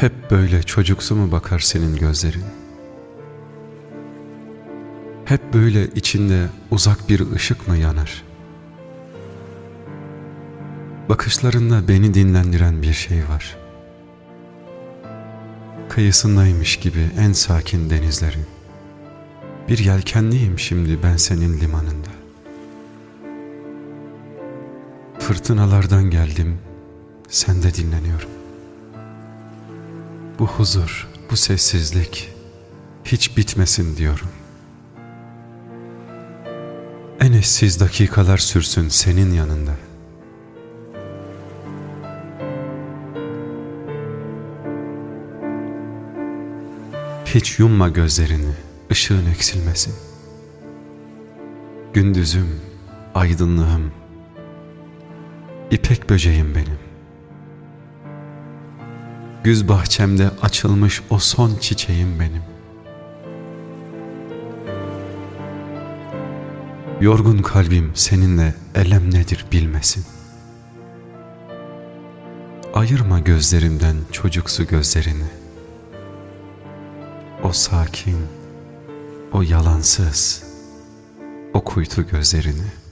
Hep böyle çocuksu mu bakar senin gözlerin? Hep böyle içinde uzak bir ışık mı yanar? Bakışlarında beni dinlendiren bir şey var. Kıyısındaymış gibi en sakin denizlerin. Bir yelkenliyim şimdi ben senin limanında. Fırtınalardan geldim, sen de dinleniyorum. Bu huzur, bu sessizlik hiç bitmesin diyorum. En eşsiz dakikalar sürsün senin yanında. Hiç yumma gözlerini, ışığın eksilmesin. Gündüzüm, aydınlığım, ipek böceğim benim. Güz bahçemde açılmış o son çiçeğim benim. Yorgun kalbim seninle elem nedir bilmesin. Ayırma gözlerimden çocuksu gözlerini. O sakin, o yalansız, o kuytu gözlerini.''